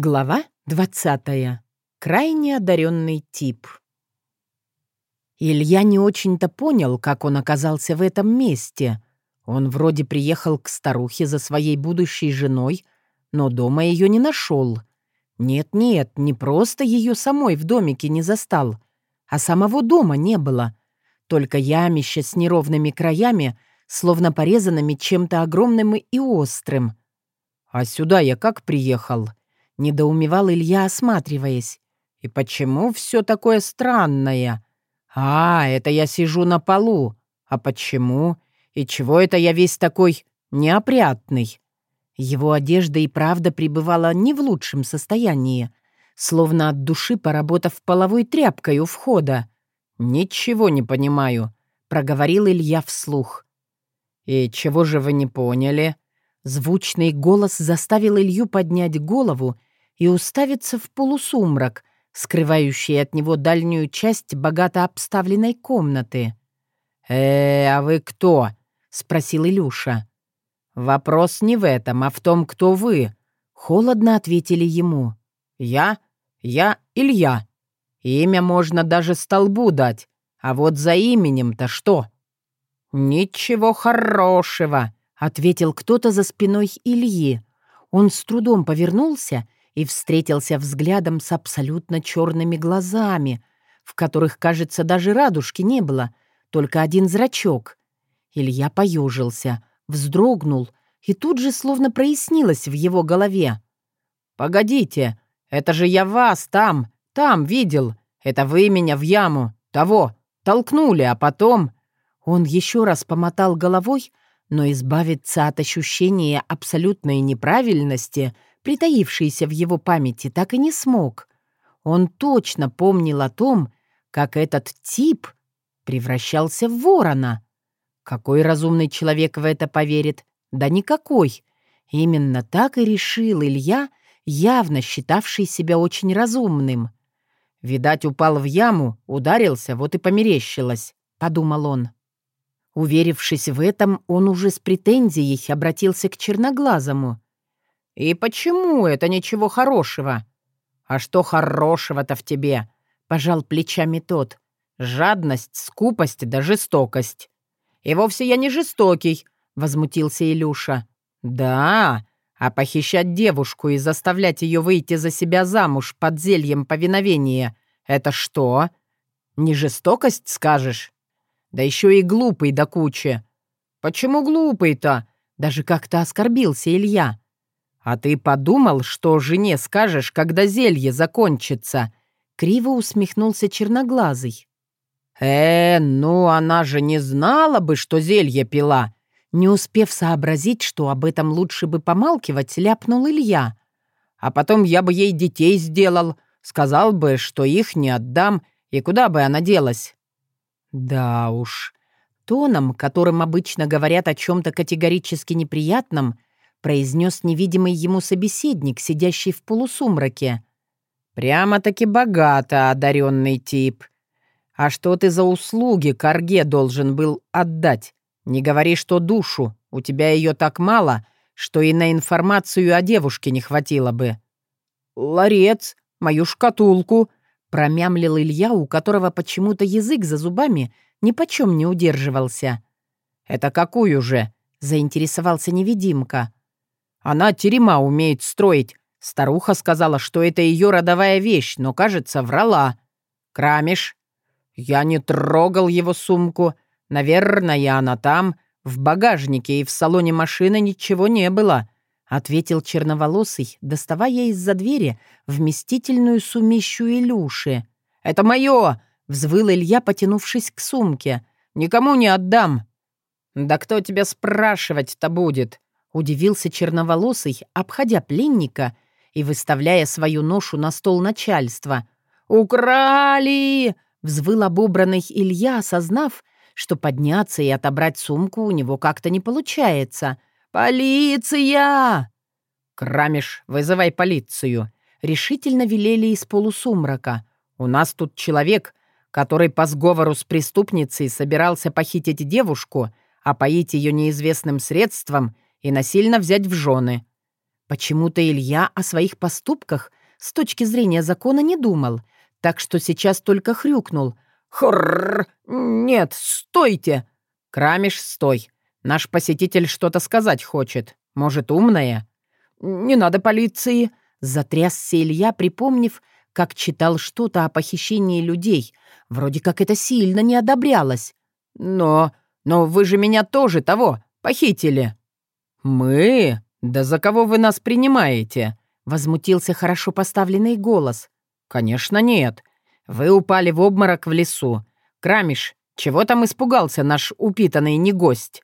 Глава 20. Крайне одаренный тип. Илья не очень-то понял, как он оказался в этом месте. Он вроде приехал к старухе за своей будущей женой, но дома ее не нашел. Нет-нет, не просто ее самой в домике не застал, а самого дома не было. Только ямище с неровными краями, словно порезанными чем-то огромным и острым. «А сюда я как приехал?» Недоумевал Илья, осматриваясь. «И почему все такое странное? А, это я сижу на полу. А почему? И чего это я весь такой неопрятный?» Его одежда и правда пребывала не в лучшем состоянии, словно от души поработав половой тряпкой у входа. «Ничего не понимаю», — проговорил Илья вслух. «И чего же вы не поняли?» Звучный голос заставил Илью поднять голову и уставиться в полусумрак, скрывающий от него дальнюю часть богато обставленной комнаты. «Э, а вы кто?» — спросил Илюша. «Вопрос не в этом, а в том, кто вы», — холодно ответили ему. «Я? Я Илья. Имя можно даже столбу дать, а вот за именем-то что?» «Ничего хорошего», — ответил кто-то за спиной Ильи. Он с трудом повернулся и встретился взглядом с абсолютно черными глазами, в которых, кажется, даже радужки не было, только один зрачок. Илья поежился, вздрогнул, и тут же словно прояснилось в его голове. «Погодите, это же я вас там, там видел. Это вы меня в яму, того, толкнули, а потом...» Он еще раз помотал головой, но избавиться от ощущения абсолютной неправильности — притаившийся в его памяти, так и не смог. Он точно помнил о том, как этот тип превращался в ворона. Какой разумный человек в это поверит? Да никакой. Именно так и решил Илья, явно считавший себя очень разумным. «Видать, упал в яму, ударился, вот и померещилось», — подумал он. Уверившись в этом, он уже с претензией обратился к черноглазому. «И почему это ничего хорошего?» «А что хорошего-то в тебе?» — пожал плечами тот. «Жадность, скупость да жестокость». «И вовсе я не жестокий», — возмутился Илюша. «Да, а похищать девушку и заставлять ее выйти за себя замуж под зельем повиновения — это что? Не жестокость, скажешь? Да еще и глупый до кучи». «Почему глупый-то?» Даже как-то оскорбился Илья. «А ты подумал, что жене скажешь, когда зелье закончится?» Криво усмехнулся черноглазый. «Э, ну она же не знала бы, что зелье пила!» Не успев сообразить, что об этом лучше бы помалкивать, ляпнул Илья. «А потом я бы ей детей сделал, сказал бы, что их не отдам, и куда бы она делась?» «Да уж». Тоном, которым обычно говорят о чем-то категорически неприятном, произнес невидимый ему собеседник, сидящий в полусумраке. «Прямо-таки богато одаренный тип. А что ты за услуги Карге должен был отдать? Не говори, что душу. У тебя ее так мало, что и на информацию о девушке не хватило бы». «Ларец, мою шкатулку», — промямлил Илья, у которого почему-то язык за зубами нипочем не удерживался. «Это какую же?» — заинтересовался невидимка. Она терема умеет строить. Старуха сказала, что это ее родовая вещь, но, кажется, врала. Крамиш. Я не трогал его сумку. Наверное, она там, в багажнике, и в салоне машины ничего не было», — ответил черноволосый, доставая из-за двери вместительную сумищу Илюши. «Это мое!» — взвыл Илья, потянувшись к сумке. «Никому не отдам». «Да кто тебя спрашивать-то будет?» Удивился черноволосый, обходя пленника и выставляя свою ношу на стол начальства. «Украли!» — взвыл обобранный Илья, осознав, что подняться и отобрать сумку у него как-то не получается. «Полиция!» «Крамиш, вызывай полицию!» — решительно велели из полусумрака. «У нас тут человек, который по сговору с преступницей собирался похитить девушку, опоить ее неизвестным средством — и насильно взять в жены. Почему-то Илья о своих поступках с точки зрения закона не думал, так что сейчас только хрюкнул. «Хрррр! Нет, стойте!» «Крамиш, стой! Наш посетитель что-то сказать хочет. Может, умное?» «Не надо полиции!» — затрясся Илья, припомнив, как читал что-то о похищении людей. Вроде как это сильно не одобрялось. «Но... но вы же меня тоже того похитили!» «Мы? Да за кого вы нас принимаете?» — возмутился хорошо поставленный голос. «Конечно нет. Вы упали в обморок в лесу. Крамиш, чего там испугался наш упитанный негость?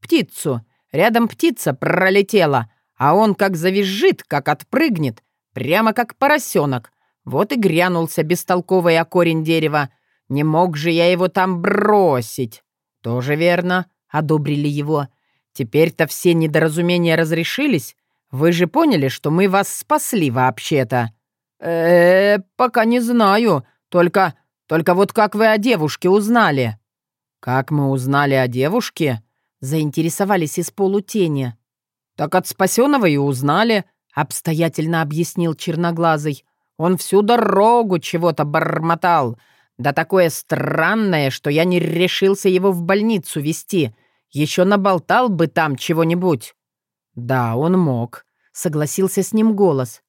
Птицу. Рядом птица пролетела, а он как завизжит, как отпрыгнет, прямо как поросенок. Вот и грянулся бестолковый о корень дерева. Не мог же я его там бросить. Тоже верно, одобрили его. Теперь-то все недоразумения разрешились. Вы же поняли, что мы вас спасли вообще-то. э, -э пока не знаю. Только... только вот как вы о девушке узнали?» «Как мы узнали о девушке?» Заинтересовались из полутени. «Так от спасенного и узнали», — обстоятельно объяснил Черноглазый. «Он всю дорогу чего-то бормотал. Да такое странное, что я не решился его в больницу вести. Еще наболтал бы там чего-нибудь». «Да, он мог», — согласился с ним голос.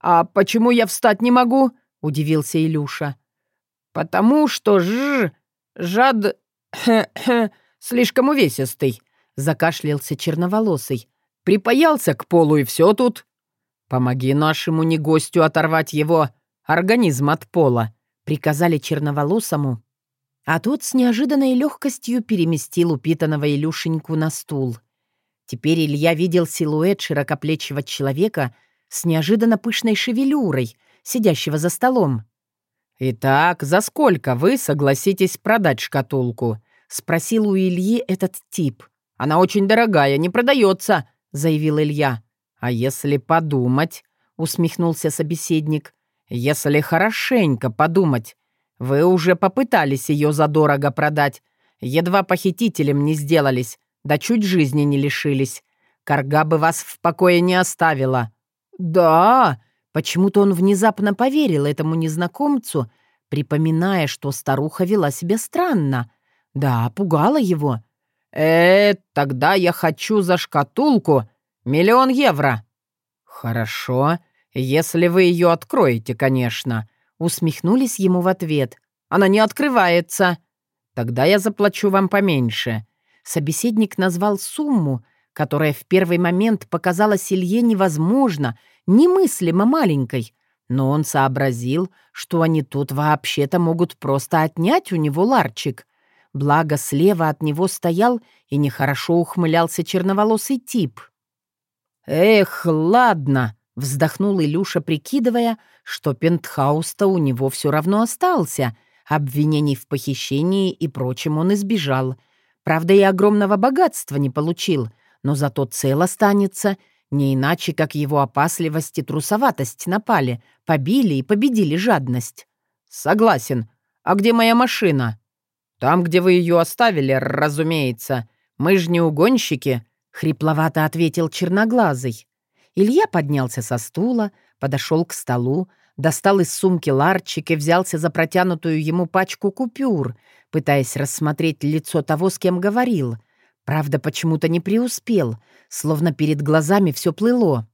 «А почему я встать не могу?» — удивился Илюша. «Потому что ж... жад... слишком увесистый», — закашлялся черноволосый. «Припаялся к полу, и все тут». «Помоги нашему негостю оторвать его организм от пола», — приказали черноволосому. А тот с неожиданной легкостью переместил упитанного Илюшеньку на стул. Теперь Илья видел силуэт широкоплечего человека с неожиданно пышной шевелюрой, сидящего за столом. «Итак, за сколько вы согласитесь продать шкатулку?» — спросил у Ильи этот тип. «Она очень дорогая, не продается», — заявил Илья. «А если подумать?» — усмехнулся собеседник. «Если хорошенько подумать. Вы уже попытались ее задорого продать. Едва похитителем не сделались, да чуть жизни не лишились. Карга бы вас в покое не оставила». «Да!» Почему-то он внезапно поверил этому незнакомцу, припоминая, что старуха вела себя странно. Да, пугала его. э тогда я хочу за шкатулку миллион евро». «Хорошо, если вы ее откроете, конечно», — усмехнулись ему в ответ. «Она не открывается». «Тогда я заплачу вам поменьше». Собеседник назвал сумму, которая в первый момент показалась Илье невозможно — немыслимо маленькой, но он сообразил, что они тут вообще-то могут просто отнять у него ларчик. Благо, слева от него стоял и нехорошо ухмылялся черноволосый тип. «Эх, ладно», — вздохнул Илюша, прикидывая, что пентхаус-то у него все равно остался. Обвинений в похищении и прочем он избежал. Правда, и огромного богатства не получил, но зато цел останется — не иначе, как его опасливость и трусоватость напали, побили и победили жадность. «Согласен. А где моя машина?» «Там, где вы ее оставили, разумеется. Мы же не угонщики», — хрипловато ответил черноглазый. Илья поднялся со стула, подошел к столу, достал из сумки ларчик и взялся за протянутую ему пачку купюр, пытаясь рассмотреть лицо того, с кем говорил. Правда, почему-то не преуспел, словно перед глазами все плыло.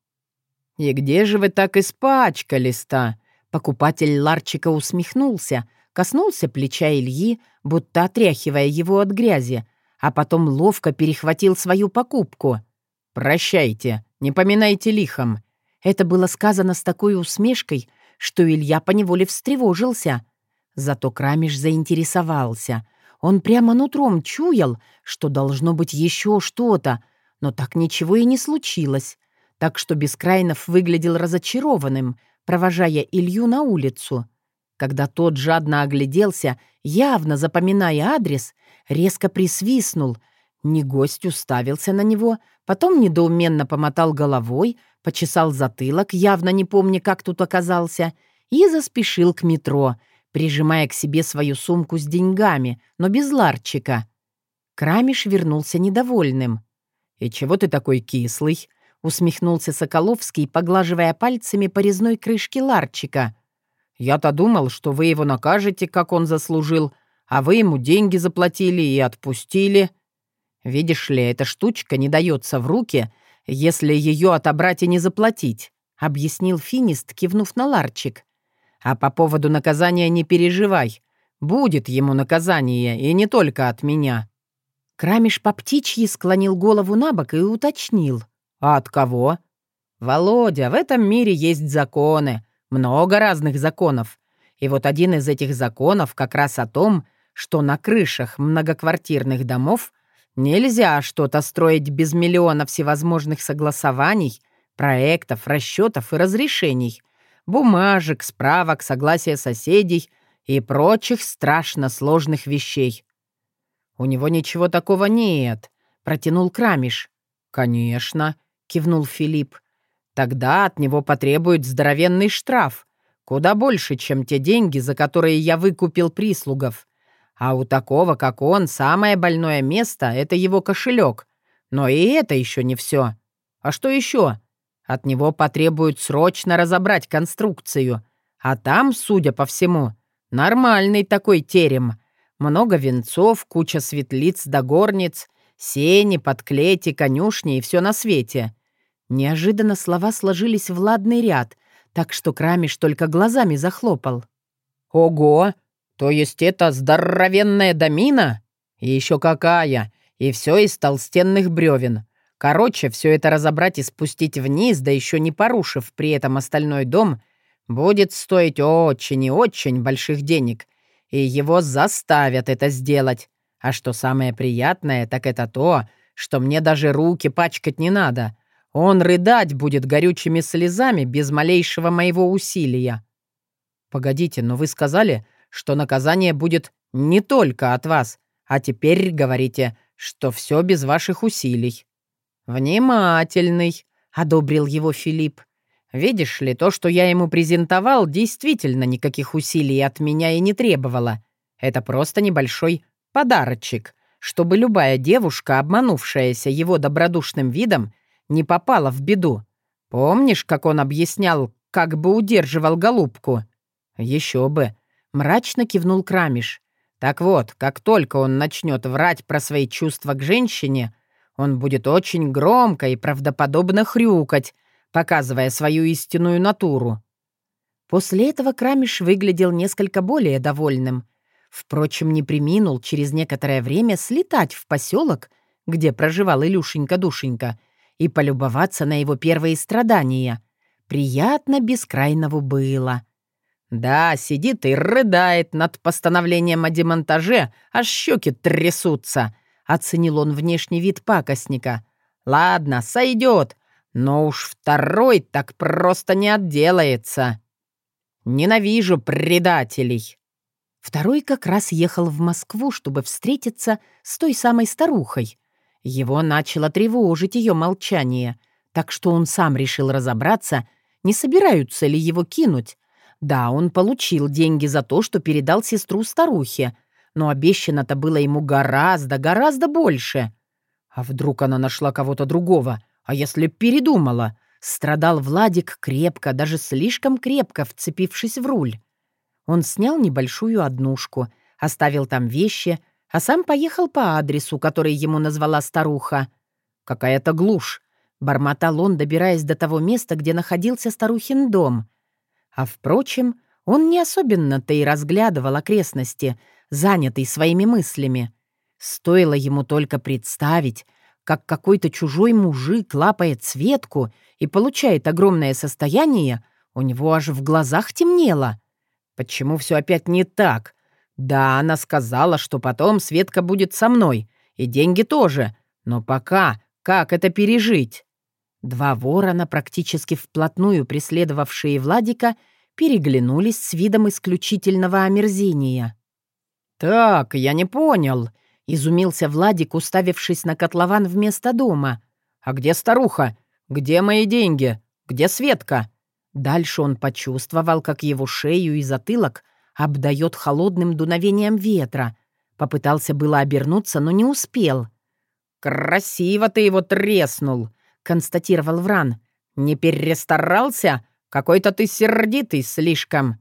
«И где же вы так испачкались-то?» Покупатель ларчика усмехнулся, коснулся плеча Ильи, будто отряхивая его от грязи, а потом ловко перехватил свою покупку. «Прощайте, не поминайте лихом». Это было сказано с такой усмешкой, что Илья поневоле встревожился. Зато Крамиш заинтересовался. Он прямо нутром чуял, что должно быть еще что-то, но так ничего и не случилось. Так что Бескрайнов выглядел разочарованным, провожая Илью на улицу. Когда тот жадно огляделся, явно запоминая адрес, резко присвистнул. Негость уставился на него, потом недоуменно помотал головой, почесал затылок, явно не помня, как тут оказался, и заспешил к метро — прижимая к себе свою сумку с деньгами, но без ларчика. Крамиш вернулся недовольным. «И чего ты такой кислый?» —— усмехнулся Соколовский, поглаживая пальцами по резной крышке ларчика. «Я-то думал, что вы его накажете, как он заслужил, а вы ему деньги заплатили и отпустили. Видишь ли, эта штучка не дается в руки, если ее отобрать и не заплатить», — объяснил Финист, кивнув на ларчик. «А по поводу наказания не переживай. Будет ему наказание, и не только от меня». Крамиш по птичьи склонил голову на бок и уточнил. «А от кого?» «Володя, в этом мире есть законы, много разных законов. И вот один из этих законов как раз о том, что на крышах многоквартирных домов нельзя что-то строить без миллиона всевозможных согласований, проектов, расчетов и разрешений, бумажек, справок, согласия соседей и прочих страшно сложных вещей. «У него ничего такого нет», — протянул Крамиш. «Конечно», — кивнул Филипп. «Тогда от него потребуют здоровенный штраф, куда больше, чем те деньги, за которые я выкупил прислугов. А у такого, как он, самое больное место — это его кошелек. Но и это еще не все. А что еще? От него потребуют срочно разобрать конструкцию. А там, судя по всему, нормальный такой терем. Много венцов, куча светлиц да горниц, сени, подклети, конюшни и все на свете. Неожиданно слова сложились в ладный ряд, так что Крамиш только глазами захлопал. «Ого! То есть это здоровенная домина? И еще какая! И все из толстенных бревен. Короче, все это разобрать и спустить вниз, да еще не порушив при этом остальной дом, будет стоить очень и очень больших денег, и его заставят это сделать. А что самое приятное, так это то, что мне даже руки пачкать не надо. Он рыдать будет горючими слезами без малейшего моего усилия. Погодите, но вы сказали, что наказание будет не только от вас, а теперь говорите, что все без ваших усилий. Внимательный, одобрил его Филипп. Видишь ли, то, что я ему презентовал, действительно никаких усилий от меня и не требовало. Это просто небольшой подарочек, чтобы любая девушка, обманувшаяся его добродушным видом, не попала в беду. Помнишь, как он объяснял, как бы удерживал голубку? Еще бы. Мрачно кивнул Крамиш. Так вот, как только он начнет врать про свои чувства к женщине, он будет очень громко и правдоподобно хрюкать, показывая свою истинную натуру. После этого Крамиш выглядел несколько более довольным. Впрочем, не приминул через некоторое время слетать в поселок, где проживал Илюшенька-душенька, и полюбоваться на его первые страдания. Приятно бескрайному было. Да, сидит и рыдает над постановлением о демонтаже, аж щеки трясутся. Оценил он внешний вид пакостника. Ладно, сойдет, но уж второй так просто не отделается. Ненавижу предателей. Второй как раз ехал в Москву, чтобы встретиться с той самой старухой. Его начало тревожить ее молчание, так что он сам решил разобраться, не собираются ли его кинуть. Да, он получил деньги за то, что передал сестру старухе, но обещано-то было ему гораздо, гораздо больше. А вдруг она нашла кого-то другого — а если передумала? Страдал Владик крепко, даже слишком крепко, вцепившись в руль. Он снял небольшую однушку, оставил там вещи, а сам поехал по адресу, который ему назвала старуха. «Какая-то глушь», — бормотал он, добираясь до того места, где находился старухин дом. А, впрочем, он не особенно-то и разглядывал окрестности, занятый своими мыслями. Стоило ему только представить, как какой-то чужой мужик лапает Светку и получает огромное состояние, у него аж в глазах темнело. Почему все опять не так? Да, она сказала, что потом Светка будет со мной, и деньги тоже. Но пока, как это пережить? Два ворона, практически вплотную преследовавшие Владика, переглянулись с видом исключительного омерзения. «Так, я не понял», — изумился Владик, уставившись на котлован вместо дома. «А где старуха? Где мои деньги? Где Светка?» Дальше он почувствовал, как его шею и затылок обдает холодным дуновением ветра. Попытался было обернуться, но не успел. «Красиво ты его треснул!» — констатировал Вран. «Не перестарался? Какой-то ты сердитый слишком».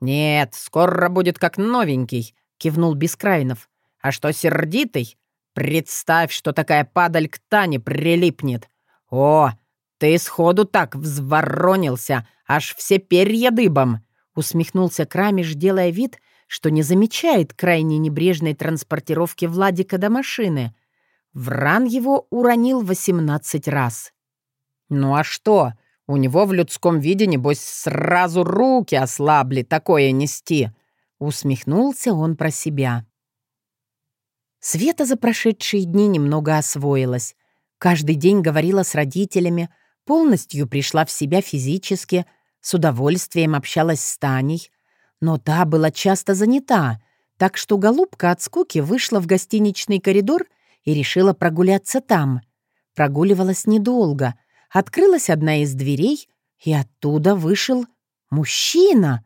«Нет, скоро будет как новенький», — кивнул Бескрайнов. «А что сердитый? Представь, что такая падаль к Тане прилипнет. О, ты сходу так взворонился, аж все перья дыбом!» Усмехнулся Крамиш, делая вид, что не замечает крайне небрежной транспортировки Владика до машины. Вран его уронил восемнадцать раз. «Ну а что? У него в людском виде, небось, сразу руки ослабли такое нести!» Усмехнулся он про себя. Света за прошедшие дни немного освоилась. Каждый день говорила с родителями, полностью пришла в себя физически, с удовольствием общалась с Таней. Но та была часто занята, так что голубка от скуки вышла в гостиничный коридор и решила прогуляться там. Прогуливалась недолго. Открылась одна из дверей, и оттуда вышел мужчина.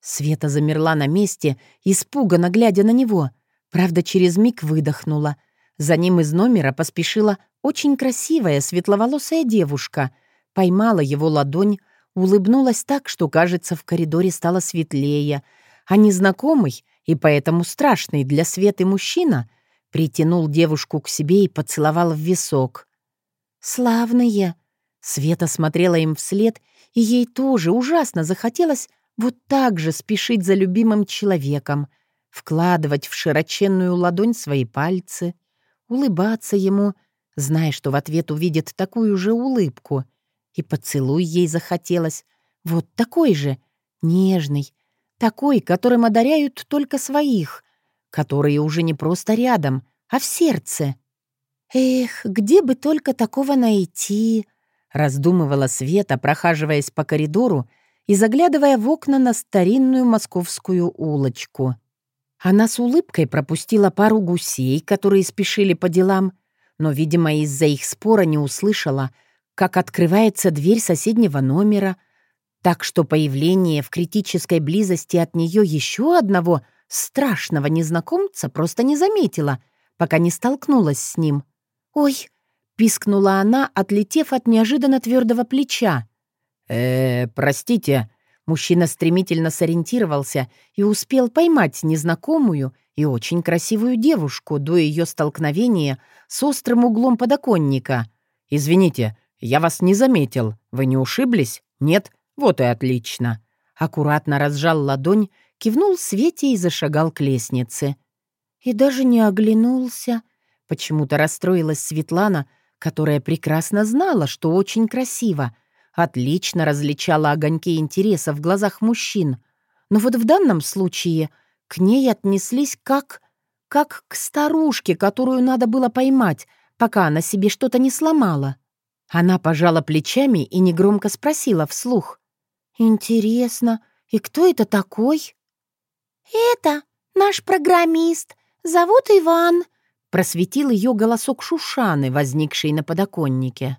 Света замерла на месте, испуганно глядя на него. Правда, через миг выдохнула. За ним из номера поспешила очень красивая светловолосая девушка — поймала его ладонь, улыбнулась так, что, кажется, в коридоре стало светлее, а незнакомый и поэтому страшный для Светы мужчина притянул девушку к себе и поцеловал в висок. «Славные!» Света смотрела им вслед, и ей тоже ужасно захотелось вот так же спешить за любимым человеком, вкладывать в широченную ладонь свои пальцы, улыбаться ему, зная, что в ответ увидит такую же улыбку — и поцелуй ей захотелось. Вот такой же, нежный, такой, которым одаряют только своих, которые уже не просто рядом, а в сердце. «Эх, где бы только такого найти?» — раздумывала Света, прохаживаясь по коридору и заглядывая в окна на старинную московскую улочку. Она с улыбкой пропустила пару гусей, которые спешили по делам, но, видимо, из-за их спора не услышала — как открывается дверь соседнего номера, так что появление в критической близости от нее еще одного страшного незнакомца просто не заметила, пока не столкнулась с ним. «Ой!» — пискнула она, отлетев от неожиданно твердого плеча. э простите». Мужчина стремительно сориентировался и успел поймать незнакомую и очень красивую девушку до ее столкновения с острым углом подоконника. «Извините, «Я вас не заметил. Вы не ушиблись? Нет? Вот и отлично». Аккуратно разжал ладонь, кивнул Свете и зашагал к лестнице. И даже не оглянулся. Почему-то расстроилась Светлана, которая прекрасно знала, что очень красиво, отлично различала огоньки интереса в глазах мужчин. Но вот в данном случае к ней отнеслись как... как к старушке, которую надо было поймать, пока она себе что-то не сломала. Она пожала плечами и негромко спросила вслух. «Интересно, и кто это такой?» «Это наш программист. Зовут Иван», — просветил ее голосок Шушаны, возникший на подоконнике.